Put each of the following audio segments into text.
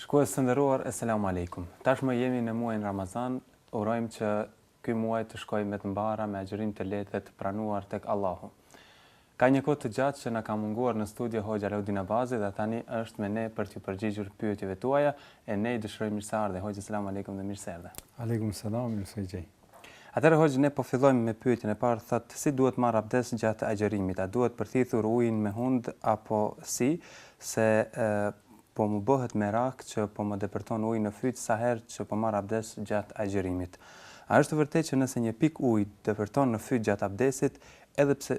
Shikues të nderuar Eselamu Alejkum. Tashmë jemi në muajin Ramazan, urojmë që ky muaj të shkojë me të mbara, me agjërim të lehtë dhe të pranuar tek Allahu. Ka një kohë të gjatë që na ka munguar në studio Hoxhë Alaudin Abazi dhe tani është me ne për t'ju përgjigjur pyetjeve tuaja e ne i dëshirojmë mirëseardhje Hoxhë Eselamu Alejkum dhe mirë se erdhe. Alejkum Selam, mirë se ju gjej. Atëherë hoxhë ne po fillojmë me pyetjen e parë thotë si duhet marrë abdest gjatë agjërimit a duhet përthithur ujin me hundë apo si se po më bëhet merak që po më depërton uji në fyt sa herë që po marr abdest gjatë agjërimit a është e vërtetë që nëse një pikë ujë depërton në fyt gjatë abdesit edhe pse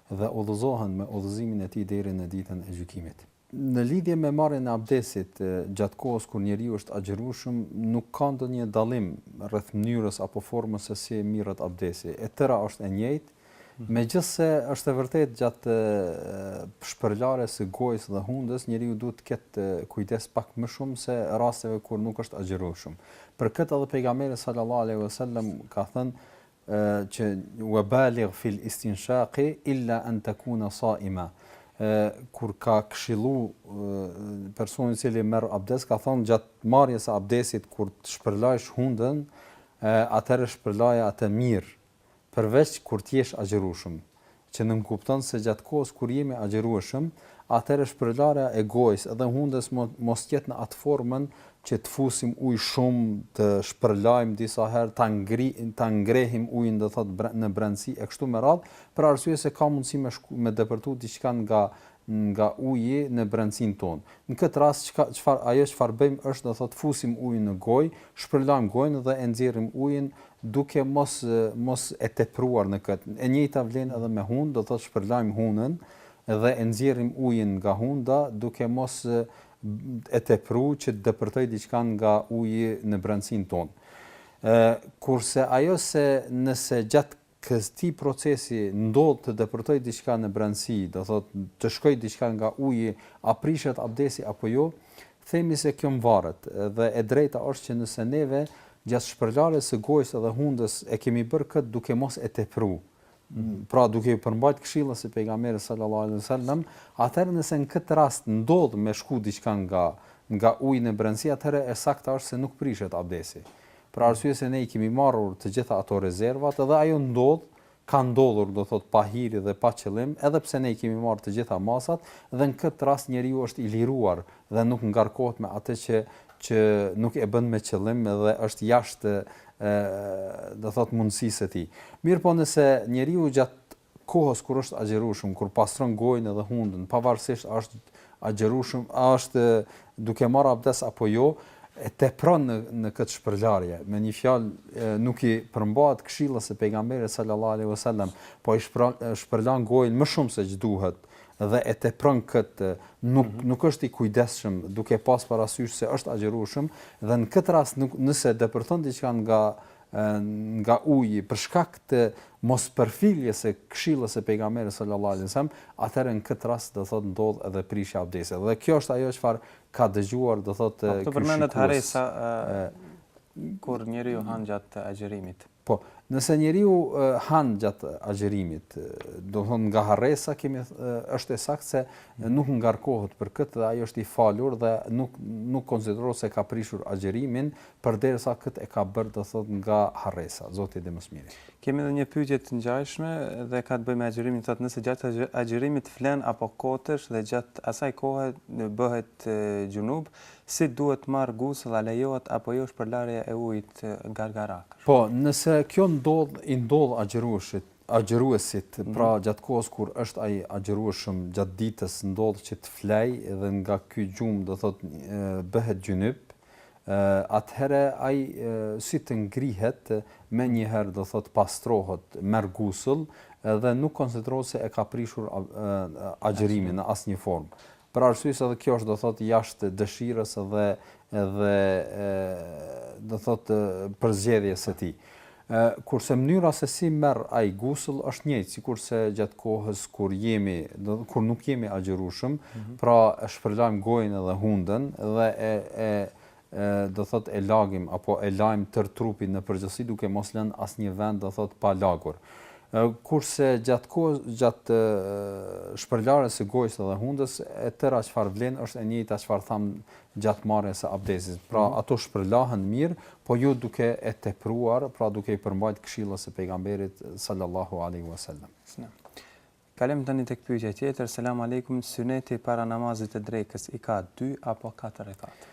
dhe udhëzohen me udhëzimin e tij deri në Ditën e Gjykimit. Në lidhje me marrjen e abdesit gjatë kohës kur njeriu është agjërueshëm, nuk ka ndonjë dallim rreth mënyrës apo formës se si mirret abdesi, e tëra është e njëjtë, megjithëse është e vërtetë gjatë shpërlarjes së gojës dhe hundës njeriu duhet të ketë kujdes pak më shumë se rasteve kur nuk është agjërueshëm. Për këtë edhe pejgamberi sallallahu alejhi ve sellem ka thënë, që wa baligh fil istinshaqi illa an takuna saima kur ka këshillu personin i cili merr abdest ka thon gjatë marrjes së abdesit kur të shpërlajsh hundën atëherë shpërlaje atë mirë përveç kur të jesh agjërushëm që nënkupton se gjatë kohës kur jemi agjërueshëm, atëherë shpërlarja e gojës edhe hundës mos të jetë në atë formën që të fusim ujë shumë, të shpërlajmë disa herë, ta ngri, ta ngrehim ujin do thotë në brendësi e kështu me radhë, për arsye se ka mundësi me shku, me depërtu diçka nga nga uji në brendësinë tonë. Në këtë rast çka, çfarë, ajo çfarë bëjmë është do thotë fusim ujin në gojë, shpërlajmë gojën dhe e nxjerrim ujin duke mos mos e tepruar në këtë. E njëjta vlen edhe me hundë, do thotë shpërlajmë hundën dhe e nxjerrim ujin nga hunda duke mos e tepru që të depërtojë diçka nga uji në brendësinë tonë. Ë kurse ajo se nëse gjatë Këtij procesi ndodh të depërtojë diçka në brendësi, do thotë të shkojë diçka nga uji, a prishet abdesi apo jo, themi se kjo mvaret, dhe e drejta është që nëse neve gjatë shpërlarjes së gojës dhe hundës e kemi bërë këtë duke mos e tepru, pra duke iu përmbajt këshillës së Pejgamberit sallallahu alejhi ve sellem, atëherë nëse në këtë rast ndodh me shku diçka nga nga uji në brendësi atëherë e saktë është se nuk prishet abdesi. Për arsye se ne i kemi marrur të gjitha ato rezervat dhe ajo ndodh, ka ndodhur do thotë pa hiri dhe pa qëllim, edhe pse ne i kemi marrë të gjitha masat dhe në këtë rast njeriu është i liruar dhe nuk ngarkohet me atë që që nuk e bën me qëllim dhe është jashtë do thotë mundësisë së tij. Mirëpo nëse njeriu gjatë Kohës kur është agjërueshëm, kur pastron gojën edhe hundën, pavarësisht a është agjërueshëm, a është duke marrë abdes apo jo, e tepron në në këtë shpërlarje, me një fjalë nuk i përmbahet këshillës së Pejgamberit sallallahu alejhi ve sellem, po i shpërlan gojën më shumë se ç'duhet dhe e tepron këtë, nuk mhm. nuk është i kujdesshëm duke pas parasysh se është agjërushëm dhe në këtë rast nuk nëse depërton diçka nga nga uji për shkak të mospërfilljes së këshillës së pejgamberit sallallahu alejhi ve sellem atëherë në këtë rast do thotë ndodh edhe prishja e abdestit dhe kjo është ajo çfarë ka dëgjuar do thotë ky shikues. Po përmendet harresa kur njeriu han gjatë agjërimit. Po, nëse njeriu han gjatë agjërimit, do të thotë nga harresa kemi është e saktë se nuk ngarkohet për këtë dhe ai është i falur dhe nuk nuk konsiderohet se ka prishur agjërimin, Përderisa këtë e ka bërë, do të thotë, nga harresa. Zoti e di më së miri. Kemi edhe një pyetje të ngjashme dhe ka të bëjë me agjërimin, thotë, nëse gjatë agjërimit flen apo kotesh dhe gjatë asaj kohe bëhet xhunub, si duhet të marrë gusëll a lejohet apo jo shpërlarja e ujit gargara? Po, nëse kjo ndodh, i ndodh agjëruesit, agjëruesit, pra gjatë kohës kur është ai agjërueshëm gjatë ditës ndodh që të flejë dhe nga ky gjumë, do të thotë, bëhet xhunub, atëherë ai si të ngrihet menjëherë do thotë pastrohet merr gusëll dhe nuk konsiderohet se e ka prishur agjërimin në asnjë formë për arsye se edhe kjo është do thotë jashtë dëshirës dhe dhe do thotë përzgjedhjes së tij E, kurse mënyra se si merr ai gusëll është njëjtë, sikurse gjatë kohës kur jemi, do të kur nuk jemi agjërueshëm, mhm. pra e shpërlajmë gojën edhe hundën dhe e e do thot e lagim apo e lajmë tër trupin në përgjithësi duke mos lënë asnjë vend do thot pa lagur. Kurse gjatë kohës gjatë shpërlarjes së gojës edhe hundës e tëra çfarë vlen është e njëjta çfarë tham gjatë marrjes së abdestit, pra ato shpërlahen mirë, po jo duke e tepruar, pra duke i përmbajt këshillës së Pejgamberit sallallahu alejhi ve sellem. Kalojmë tani tek pyetja tjetër. Selam alejkum, suneti para namazit të drekës i ka 2 apo 4 rekate?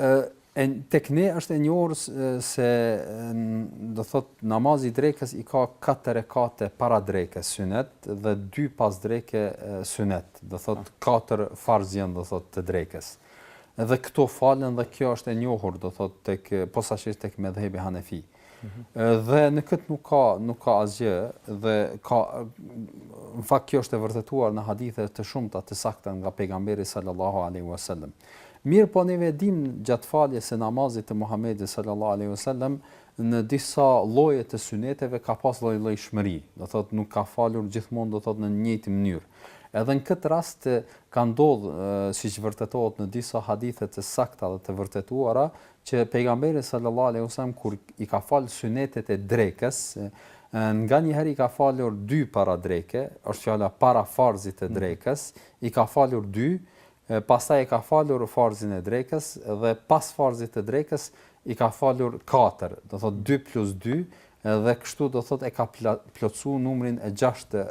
Ë e tek ne është e njohur se do thot namazi i drekës i ka 4 rekate para drekës sunet dhe 2 pas drekës sunet. do thot katër farz janë do thot të drekës. Edhe këto falen dhe kjo është e njohur do thot tek posaçërisht tek medhhebi Hanefi. Mhm. Dhe në këtë nuk ka nuk ka asgjë dhe ka në fakt kjo është e vërtetuar në hadithe të shumta të sakta nga pejgamberi sallallahu alaihi wasallam. Mirëpo ne vërejmë gjatë faljes së namazit të Muhamedit sallallahu alaihi wasallam në disa lloje të syneteve ka pas lloj-llojshmëri. Do thot nuk ka falur gjithmonë do thot në të njëjtën mënyrë Edhe në këtë rast ka ndodh, siç vërtetohet në disa hadithe të sakta dhe të vërtetuara, që pejgamberi sallallahu alaihi wasallam kur i ka falë synetet e drekës, nganjëherë i ka falur dy para dreke, është fjala para farzit të mhm. drekës, i ka falur dy, E pastaj e ka falur farzin e drekës dhe pas farzit të drekës i ka falur katër, do të thotë dy plus dy dhe kështu do të thotë e ka plotësuar numrin e gjashtë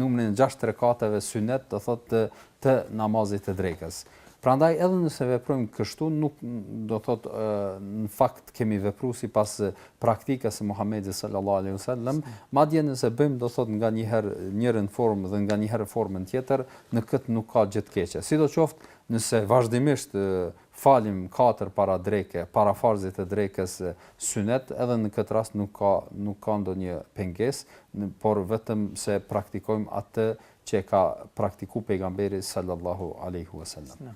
numrin e gjashtë rekateve synet, do të thotë të, të namazit të drekës. Prandaj edhe nëse veprojmë kështu nuk do të thotë në fakt kemi vepruar sipas praktikës së Muhamedit sallallahu alaihi wasallam, madje nëse bëjmë do të thotë nganjëherë njërën formë dhe nganjëherë formën tjetër, Në këtë nuk ka gjë të keqe. Sidoqoftë, nëse vazhdimisht falim katër para dreke, para farzit të drekës synet, edhe në këtë rast nuk ka nuk ka ndonjë pengesë, por vetëm se praktikojmë atë që e ka praktikuar pejgamberi sallallahu alaihi wasallam.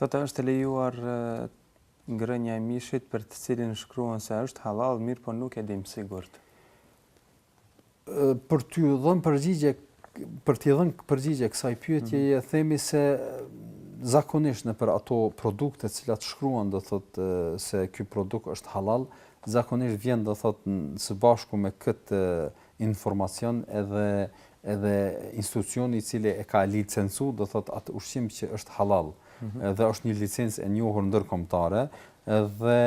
Thotë a është e lejuar ngrënia e mishit për të cilin shkruan se është halal, mirëpo nuk e dimë sigurt. për t'i dhënë përgjigje për t'i dhënë përgjigje kësaj pyetjeje, mhm. themi se zakonisht nëpër ato produkte të cilat shkruan do thot se ky produkt është halal, zakonisht vjen do thot së bashku me këtë informacion edhe edhe institucioni i cili e ka licencu do thot atë ushqim që është halal. Mm -hmm. Dhe është një licencë e njohur ndërkombëtare, dhe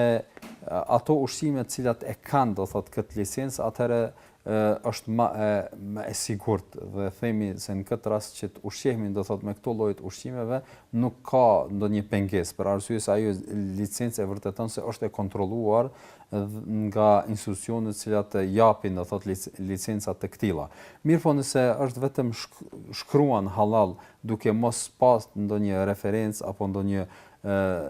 ato ushqime të cilat e kanë do thotë këtë licencë atëherë është më e më e sigurt dhe themi se në këtë rast që të ushqehemi do thotë me këto lloje të ushqimeve nuk ka ndonjë pengesë për arsye se ajo licencë e vërteton se është e kontrolluar nga institucionet të cilat japin do thotë licenca të këtilla. Mirëpo nëse është vetëm shkruan halal duke mos pas ndonjë referencë apo ndonjë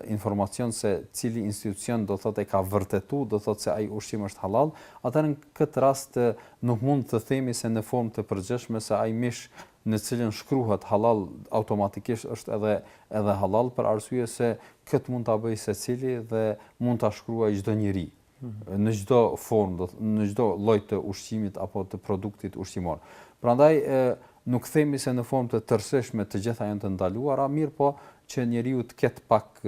informacion se cili institucion do thotë e ka vërtetuar, do thotë se ai ushqim është hallall, atëherë në këtë rast nuk mund të themi se në formë të përgjithshme se ai mish në të cilin shkruhet hallall automatikisht është edhe edhe hallall për arsye se këtë mund ta bëjë secili dhe mund ta shkruajë çdo njeri. në çdo formë, do në çdo lloj të ushqimit apo të produktit ushqimor. Prandaj nuk themi se në formë të tërësishme të gjitha janë të ndaluara, mirëpo që njeriu të ketë pak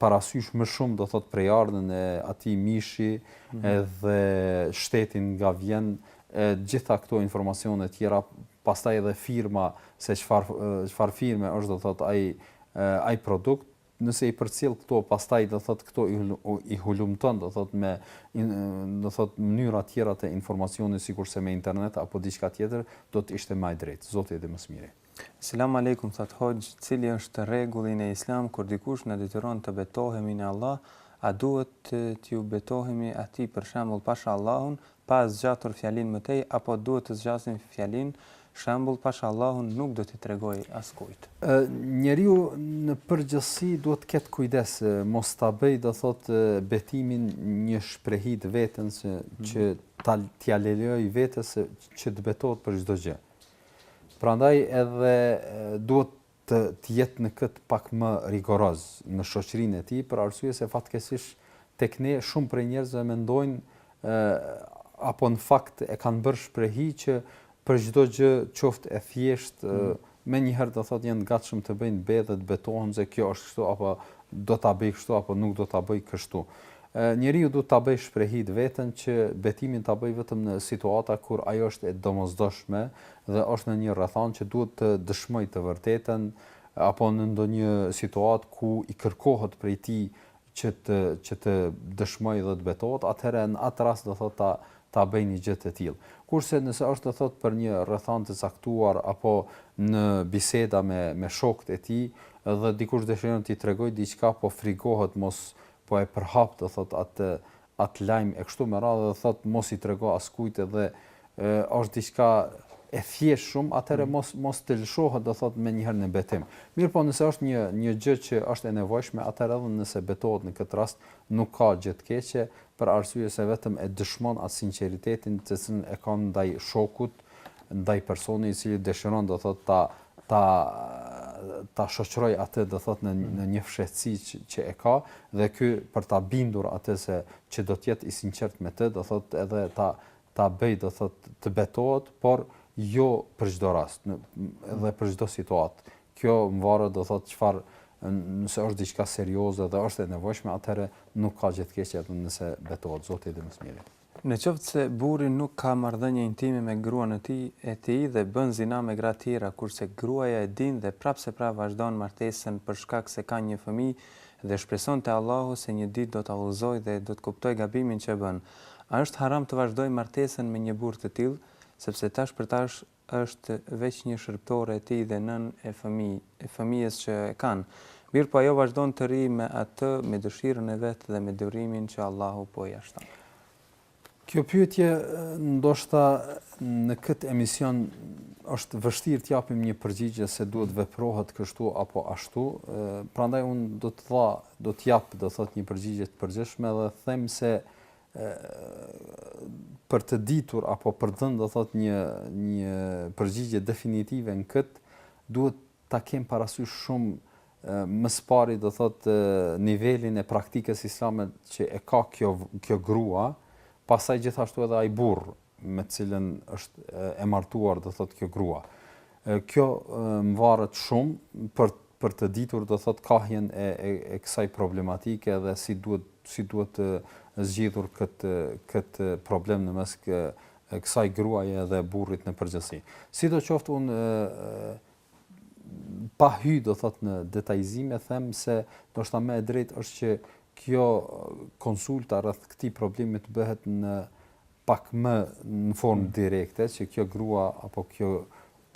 parasysh më shumë do thotë prejardhën e atij mishi mhm edhe shtetin nga vjen e gjitha këto informacione tjera pastaj edhe firma se çfarë çfarë firme është do thotë ai ai produkt nëse i përcjell këto pastaj do thotë këto i hulumton do thotë me do thotë mënyra tjera të informacionit sikurse me internet apo diçka tjetër do të ishte më e drejtë zoti e di më së miri Selam alejkum thotë hoxhë cili është rregulli në islam kur dikush na detyron të betohemi në Allah a duhet t'ju betohemi atij për shembull pasha Allahun pa zgjatur fjalinë më tej apo duhet të zgjasim fjalinë shembull pasha Allahun nuk do t'i tregoj askujt. Njeriu në përgjithësi duhet të ketë kujdes mos ta bëjë do thotë betimin një shprehi të veten se që mhm. ta t'ia lejojë vetes që të betohet për çdo gjë. Prandaj edhe duhet të të jetë në këtë pak më rigoroz në shoqërinë e tij për arsye se fatkeqësisht tek ne shumë prej njerëzve mendojnë ë apo në fakt e kanë bërë shprehi që për çdo gjë qoftë e thjeshtë mm. menjëherë do thotë janë gatshëm të bëjnë be dhe të betohen se kjo është kështu apo do ta bëj kështu apo nuk do ta bëj kështu. Ë njeriu duhet ta bëjë shprehi veten që betimin ta bëjë vetëm në situata kur ajo është e domosdoshme dhe është në një rrethanë që duhet të dëshmojë të vërtetën apo në ndonjë situatë ku i kërkohet prej tij që të që të dëshmojë dhe të betohet, atëherë në atë rast do thotë ta ta bëjë një gjë të tillë. Kurse nëse është do thotë për një rrethanë të caktuar apo në biseda me me shokët e tij dhe dikush dëshiron t'i tregojë diçka po frigohet mos po e përhap do thotë atë atë lajm e kështu me radhë dhe thotë mos i trego askujt dhe është diçka e thjeshtë shumë, atëherë mm. mos mos të lëshohet do thotë menjëherë në betim. Mirëpo nëse është një një gjë që është e nevojshme, atëherë edhe nëse betohet në këtë rast nuk ka gjë të keqe, për arsye se vetëm e dëshmon atë sinqeritetin të cilin e ka ndaj shokut, ndaj personit i cili dëshiron do thotë ta ta ta shoqërojë atë do thotë në në një fshehtësi që, që e ka dhe ky për ta bindur atë se që do të jetë i sinqert me të, do thotë edhe ta ta bëjë do thotë të betohet, por jo për çdo rast, në, dhe për çdo situatë. Kjo mvaret do thotë çfarë nëse është diçka serioze dhe është e nevojshme, atëherë nuk ka gjë të keqe edhe nëse betohet Zoti e di më së miri. Në qoftë se burri nuk ka marrëdhënie intime me gruan e tij e tij dhe bën zina me gra tjera kurse gruaja e din dhe prapëseprapë vazhdon martesën për shkak se ka një fëmijë dhe shpreson te Allahu se një ditë do ta udhëzojë dhe do të kuptojë gabimin që bën a është haram të vazhdojë martesën me një burrë të tillë sepse tash për tash është veç një shërbëtore e tij dhe nënë e fëmijë, e fëmijës që e kanë. Mirëpo ajo vazhdon të rrijë me atë, me dëshirën e vet dhe me durimin që Allahu po ia shton. Kjo pyetje ndoshta në këtë emision është vështirë të japim një përgjigje se duhet veprohet kështu apo ashtu, prandaj unë do të dha, do të jap, do thotë një përgjigje të përgjithshme dhe them se për të ditur apo për të dhënë do thot një një përgjigje definitive në kët duhet ta kem parasysh shumë më së pari do thot nivelin e praktikës islame që e ka kjo kjo grua, pastaj gjithashtu edhe ai burrë, me të cilën është e martuar, do thotë kjo grua. Kjo mvaret shumë për për të ditur do thotë kahjen e e, e kësaj problematike dhe si duhet si duhet të zgjidhur këtë këtë problem në mes kë, kësaj gruaje dhe burrit në përgjithësi. Sidoqoftë unë pa hy do thot në detajizime them se ndoshta më e drejtë është që kjo konsulta rreth këtij problemi të bëhet në pak më në formë mm. direkte që kjo grua apo kjo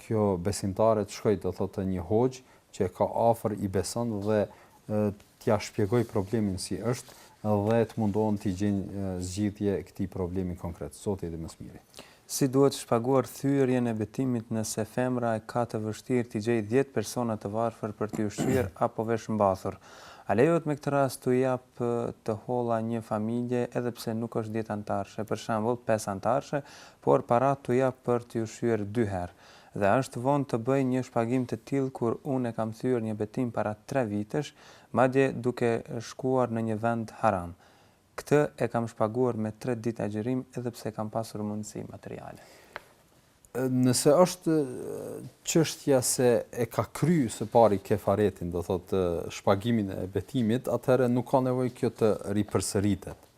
kjo besimtare të shkojë do thotë një hoxhë që e ka afër i beson dhe t'ia shpjegojë problemin si është dhe të mundohen të gjejnë zgjidhje këtij problemi konkret. Zoti e di më së miri. Si duhet shpaguar thyerjen e betimit nëse femra e ka të vështirë t'i gjejë dhjetë persona të varfër për t'i ushqyer apo vesh mbathur? A lejohet me këtë rast t'u japë të holla një familje edhe pse nuk është dhjetë anëtarëshe, për shembull, pesë anëtarëshe, por paratë t'u japë për t'i ushqyer dy herë? Dhe a është vonë të bëj një shpagim të tillë kur unë e kam thyer një betim para tre vitesh, madje duke shkuar në një vend haram? Këtë e kam shpaguar me tre ditë agjërim edhe pse kam pasur mundësi materiale. Nëse është çështja se e ka kry së pari kefaretin, do thotë shpagimin e betimit, atëherë nuk ka nevojë kjo të ripërsëritet.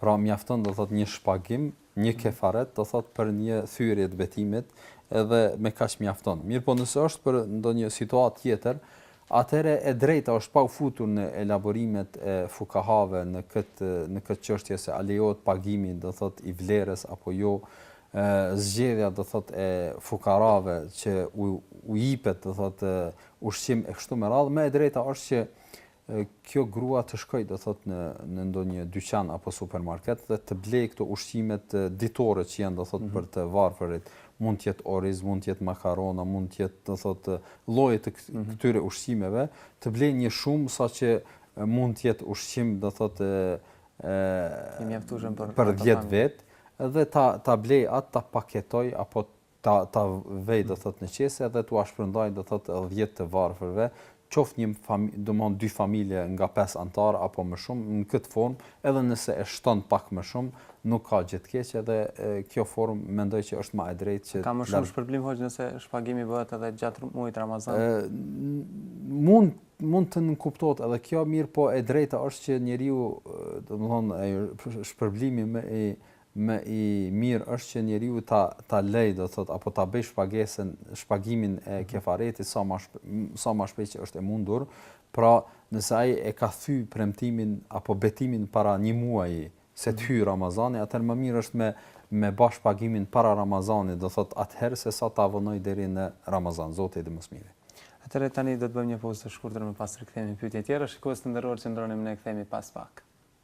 Pra mjafton do thotë një shpagim Një kefaret, do thotë për një thyerje të betimit, edhe me kaq mjafton. Mirëpo nëse është për ndonjë situatë tjetër, atëherë e drejta është pa u futur në elaborimet e fukahave në këtë në këtë çështje se a lejohet pagimi, do thotë i vlerës apo jo, zgjedhja do thotë e fukarave që u u jipet do thotë ushqim e kështu me radhë, më e drejta është që kjo grua të shkojë do thot në në ndonjë dyqan apo supermarket dhe të blejë këto ushqimet ditore që janë do thot mhm. për të varfërit mund të jetë oriz mund të jetë makarona mund të jetë do thot lloje të mhm. këtyre ushqimeve të blejë një shumë saqë mund të jetë ushqim do thot e i mjaftueshëm për për 10 vet dhe ta ta blej atë ta paketoj apo ta ta vej do thot në qese dhe tua shpërndajë do thot dhjetë të varfërve qoftë një familje domthon dy familje nga pesë anëtarë apo më shumë në këtë formë edhe nëse e shton pak më shumë nuk ka gjë të keqe dhe kjo formë mendoj që është më e drejtë që ka më shumë shpërblim hoxhë nëse shpagimi bëhet edhe gjatë muajit Ramazan ë mund mund të nënkuptohet edhe kjo mirëpo e drejta është që njeriu domthon ai shpërblimi më i i mirë është që njeriu ta ta lejë do të thotë apo ta bëjë shpagesën shpagimin e kefaretit sa ma sa ma shpejt që është e mundur, pra nëse ai e ka thy premtimin apo betimin para një muaji se të hyjë Ramazani, atëherë më mirë është me me ba shpagimin para Ramazanit, do thotë atëherë se sa ta vonojë deri në Ramazan, Zoti e di më së miri. Atëherë tani do të bëjmë një pauzë të shkurtër më pas rikthehemi me pyetje tjera, shikues të nderuar qëndroni me ne kthehemi pas pak.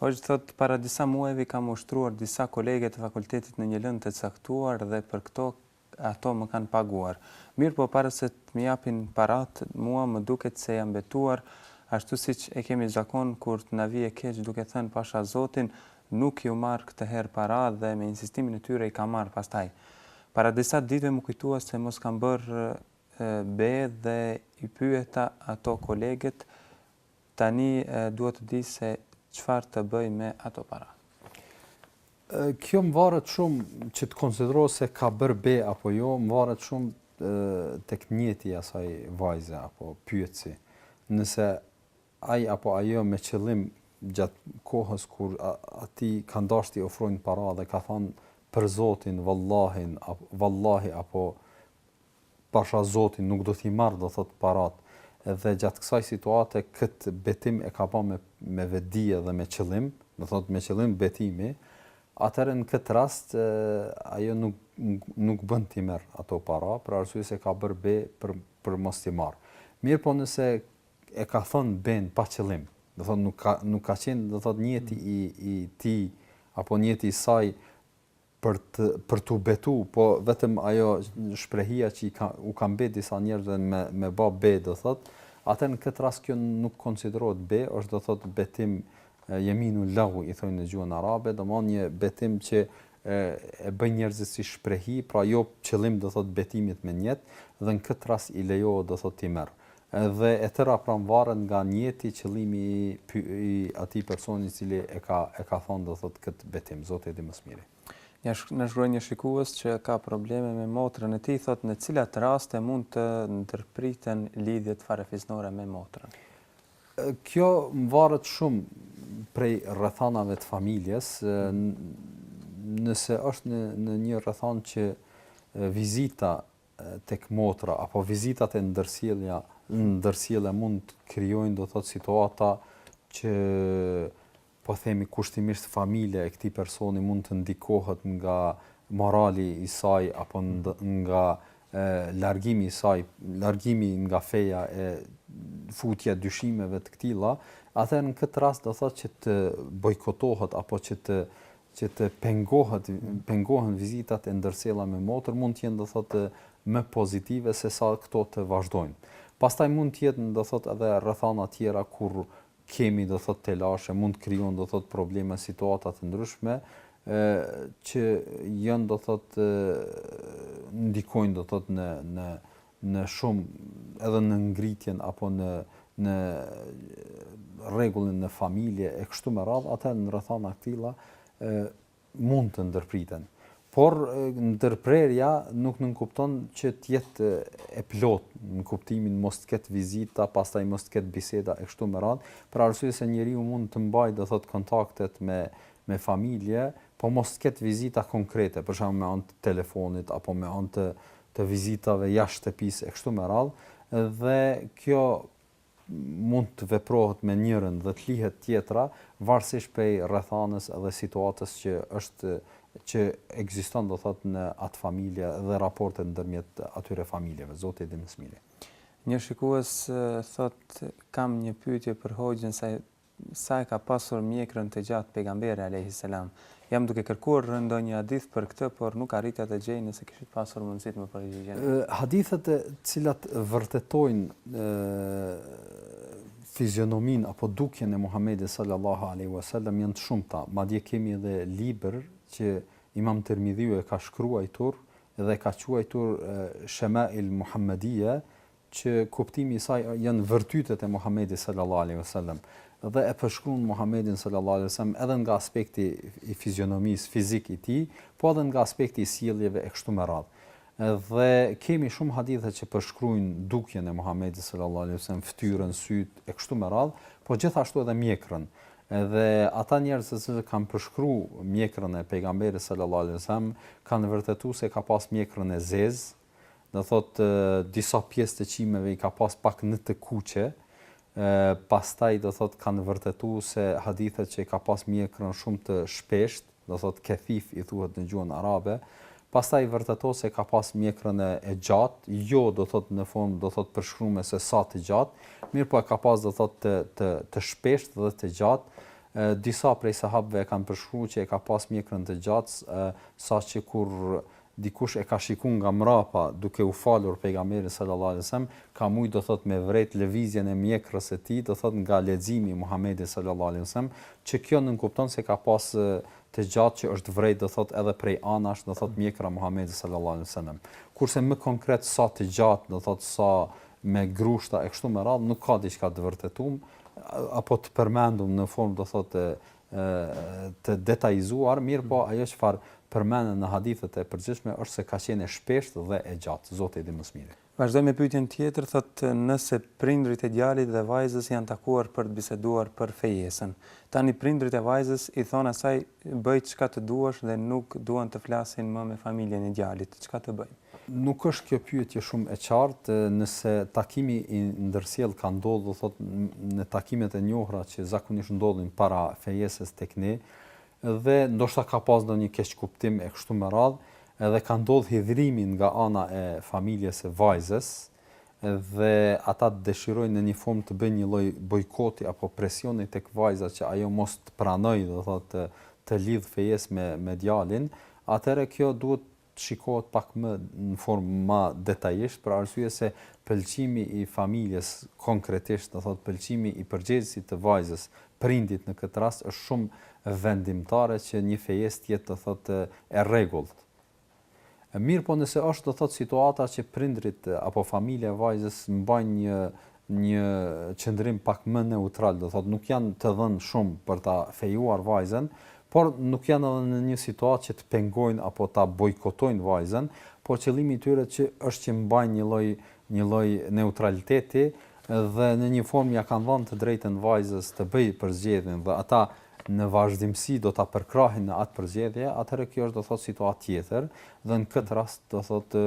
Hoxhë thotë, Para disa muajve i kam ushtruar disa kolege të fakultetit në një lëndë të caktuar dhe për këto ato më kanë paguar. Mirëpo para se të më japin paratë, mua më duket se jam betuar, ashtu siç e kemi zakon kur të na vije keq duke thënë pasha Zotin, nuk iu marr këtë herë para dhe me insistimin e tyre i kam marrë pastaj. Para disa ditëve m'u kujtua se mos kam bërë be dhe i pyeta ato koleget, Tani dua të di se çfarë të bëj me ato para. Kjo mvaret shumë që të konsiderohet se ka bërë be apo jo, mvaret shumë tek njeti i asaj vajze apo pyetësi. Nëse ai apo ajo me qëllim gjatë kohës kur atij kanë dasht t'i ofrojnë para dhe ka thanë për Zotin, vallahin, vallahi apo Pasha Zoti nuk do t'i marr do thot parat dhe gjat kësaj situate kët betim e ka ba me me vetëdije dhe me qëllim do thot me qëllim betimi atëherë në kët rast ajo nuk nuk bën t'i merr ato para për arsye se ka bër be për për mos t'i marr mirëpo nëse e ka thën ben pa qëllim do thot nuk ka nuk ka qen do thot njeti i i tij apo njeti i saj për të për t'u betu po vetëm ajo shprehia që i ka u ka mbet disa njerëzve me me ba be do thot atëherë në këtë rast kjo nuk konsiderohet be është do thot betim jeminu lagu i thonë në gjuhën arabe domethënë një betim që e, e bëjnë njerëzit si shprehi pra jo qëllim do thot betimit me njet dhe në këtë rast i lejohet do thot t'i merr Dhe e tëra pra varet nga nijeti, qëllimi i i atij personi i cili e ka e ka thënë do thotë këtë betim. Zoti e di më së miri. Na na shkruan një shikues që ka probleme me motrën e tij thotë në cilat raste mund të ndërpriten lidhjet farefisnore me motrën. Kjo varet shumë prej rrethanave të familjes. Nëse është në në një rrethanë që vizita tek motra apo vizitat e ndërsjellja ndërsjellja mund të krijojnë do të thotë situata që po themi kushtimisht familja e këtij personi mund të ndikohet nga morali i saj apo nga e, largimi i saj, largimi nga feja e futja dyshimeve të këtilla, atëherë në këtë rast do thotë që të bojkotohet apo që të që të pengohet pengohen vizitat e ndërsjella me motër mund të jenë do thotë më pozitive se sa këto të vazhdojnë. Pastaj mund të jetë do thotë edhe rrethana tjera kur kemi do thotë telashe, mund të krijon do thotë probleme situata të ndryshme ë që janë do thotë ndikojnë do thotë në në në shumë edhe në ngritjen apo në në rregullin në familje e kështu me radhë, atë në rrethana këtilla ë mund të ndërpriten. Por ndërprerja nuk nënkupton që të jetë e plot në kuptimin mos të ketë vizita, pastaj mos të ketë biseda e kështu me radhë, për arsye se njeriu mund të mbajë do thotë kontaktet me me familje, po mos të ketë vizita konkrete, për shembull me anë të telefonit apo me anë të të vizitave jashtë shtëpisë e kështu me radhë, dhe kjo mund të veprohet me njërën dhe të lihet tjetra, varësisht prej rrethanës dhe situatës që është që ekziston do thotë në atë familje dhe raportet ndërmjet atyre familjeve. Zoti e di më së miri. Një shikues thotë kam një pyetje për hoxhën sa sa e ka pasur mjekrën të gjatë Pejgamberi alejhi selam. Jam duke kërkuar ndonjë hadith për këtë, por nuk arrita të gjej, nëse kishit pasur mundësi të më përgjigjeni. Hadithet të cilat vërtetojnë fizionominë apo dukjen e Muhamedit sallallahu alejhi ue selem janë të shumta, madje kemi edhe libër që Imam Tirmidhiu e ka shkruajtur dhe e ka quajtur Shemail Muhamedije, që kuptimi i saj janë virtytet e Muhamedit sallallahu alejhi ve sellem dhe e përshkruan Muhamedin sallallahu alejhi ve sellem edhe nga aspekti i fizionomisë fizik i tij, po edhe nga aspekti i sjelljeve e kështu me radhë. Dhe kemi shumë hadithe që përshkruajnë dukjen e Muhamedit sallallahu alejhi ve sellem, fytyrën, sytë e kështu me radhë, po gjithashtu edhe mjekrën. Edhe ata njerëz të cilët kanë përshkruar mjekrën e pejgamberit sallallahu alejhi ve sellem kanë vërtetuar se ka pas mjekrën e zezë, do të thotë disa pjesë të qimeve i ka pas pak në të kuqe, pastaj do thotë kanë vërtetuar hadithet që e ka pas mjekrën shumë të shpeshtë, do thotë kethif i thuhet në gjuhën arabe, pastaj vërtetohet se ka pas mjekrën e, e gjatë, jo do thotë në formë do thotë përshkrume se sa të gjatë, mirëpo e ka pas do thotë të të të shpeshtë dhe të gjatë, e, disa prej sahabëve e kanë përshkruar që e ka pas mjekrën të gjatë, e, saqë kur dikush e ka shiku nga mrapa duke u falur pejgamberin sallallahu alejhi ve sellem ka mujt do thot me vrejt lëvizjen e mjekrës së tij do thot nga leximi i Muhamedit sallallahu alejhi ve sellem që kjo nënkupton se ka pas të gjat që është vrejt do thot edhe prej anash do thot mjekra e Muhamedit sallallahu alejhi ve sellem kurse më konkret sa të gjat do thot sa me grushta e kështu me radh nuk ka diçka të vërtetum apo të përmendum në formë do thot të detajizuar, mirëpo ajo çfarë përmendet në hadithet e përgjithshme është se ka qenë e shpeshtë dhe e gjatë. Zoti e di më së miri. Vazhdojmë me pyetjen tjetër, thotë nëse prindërit e djalit dhe vajzës janë takuar për të biseduar për fejesën. Tani prindërit e vajzës i thonë asaj bëj çka të duash dhe nuk duan të flasin më me familjen e djalit. Çka të bëjnë? Nuk është kjo pyetje shumë e qartë, nëse takimi i ndërsjellë ka ndodh, do thotë në takimet e njohura që zakonisht ndodhin para fejesës tek ne, dhe ndoshta ka pas ndonjë keqkuptim e kështu me radhë, edhe ka ndodh hidhrimi nga ana e familjes së vajzës, dhe ata dëshirojnë në një formë të bëjnë një lloj bojkoti apo presioni tek vajza që ajo mos të pranojë, do thotë të lidhë fejesë me me djalin, atëherë kjo duhet të shikohet pak më në formë ma detajisht për arsye se pëlqimi i familjes konkretisht do thotë pëlqimi i përgjegjësit të vajzës prindit në këtë rast është shumë vendimtare që një fejesë të jetë do thotë e rregullt mirëpo nëse është do thotë situata që prindërit apo familja e vajzës mbajnë një një qëndrim pak më neutral, do thotë nuk janë të dhënë shumë për ta fejuar vajzën, por nuk janë edhe në një situatë që të pengojnë apo ta bojkotojnë vajzën, por qëllimi i tyre që është që mbajnë një lloj një lloj neutraliteti dhe në një formë ja kanë dhënë të drejtën vajzës të bëjë përzgjedhjen dhe ata në vazhdimësi do ta përkrahin në atë përzgjedhje, atëherë kjo është do thotë situatë tjetër dhe në këtë rast do thotë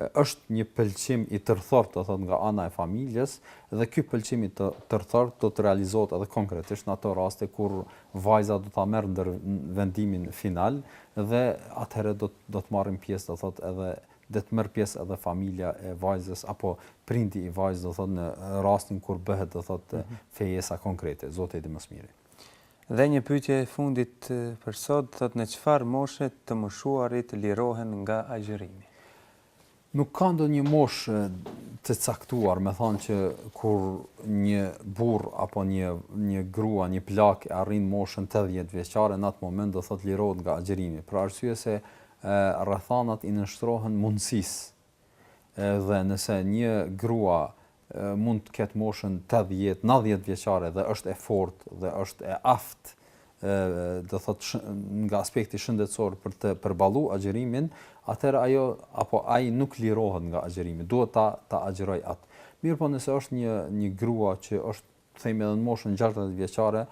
Është një pëlqim i tërthortë, do thotë, nga ana e familjes dhe ky pëlqim i tërthortë do të realizohet edhe konkretisht në ato raste kur vajza do ta merr ndër vendimin final dhe atëherë do do të marrin pjesë, do thotë, edhe do të merr pjesë edhe familja e vajzës apo prindi i vajzës, do thotë, në rastin kur bëhet, do thotë, mhm. fejesa konkrete. Zoti e di më së miri. Dhe një pyetje e fundit për sot, thotë në çfarë moshe të moshuarit lirohen nga agjërimi? Nuk ka ndonjë moshë të caktuar, me thanë që kur një burrë apo një një grua, një plak e arrin moshën 80 vjeçare, në atë moment do thotë lirohet nga agjërimi, për arsye se rrethanat i nënshtrohen mundësisë Dhe nëse një grua mund të ketë moshën tetëdhjetë, nandhjetë vjeçare dhe është e fortë dhe është e aftë, do të thotë nga aspekti shëndetësor për të përballu agjërimin, atëherë ajo apo ai nuk lirohet nga agjërimi, duhet ta ta agjërojë atë. Mirëpo nëse është një një grua që është themi edhe në moshën 60 vjeçare,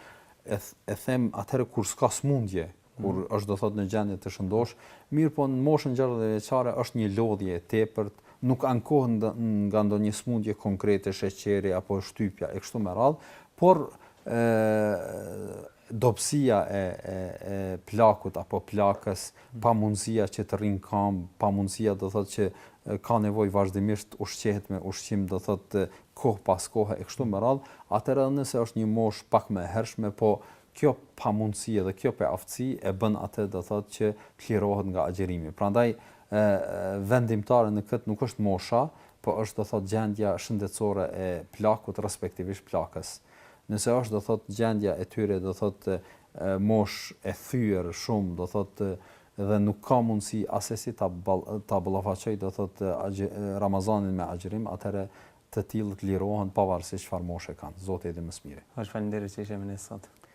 e, e them atëherë kur s'ka smundje, kur mm. është do thotë në gjendje të shëndosh, mirëpo në moshën 60 vjeçare është një lodhje e tepërt, nuk ankohet nga ndonjë smundje konkrete, sheqeri apo shtypja e kështu me radhë, por ë dobësia e e plakut apo plakës, pamundësia që të rri në kamb, pamundësia do të thotë që ka nevojë vazhdimisht ushqehet me ushqim do të thotë kohë pas kohe e kështu me radhë, atëherë edhe nëse është një moshë pak më e hershme, po kjo pamundësi edhe kjo paaftësi e bën atë do të thotë që të lirohet nga agjërimi. Prandaj ë vendimtare në këtë nuk është mosha, po është do të thotë gjendja shëndetësore e plakut respektivisht plakës. Nëse është do thotë gjendja e tyre do thotë moshë e thyer shumë do thotë dhe nuk ka mundësi asesi ta bal, ta ballafaqojë do thotë Ramazanin me agjërim atëherë të tillët lirohen pavarësisht çfarë moshe kanë. Zoti e di më së miri. Ju faleminderit që ishe me ne sot.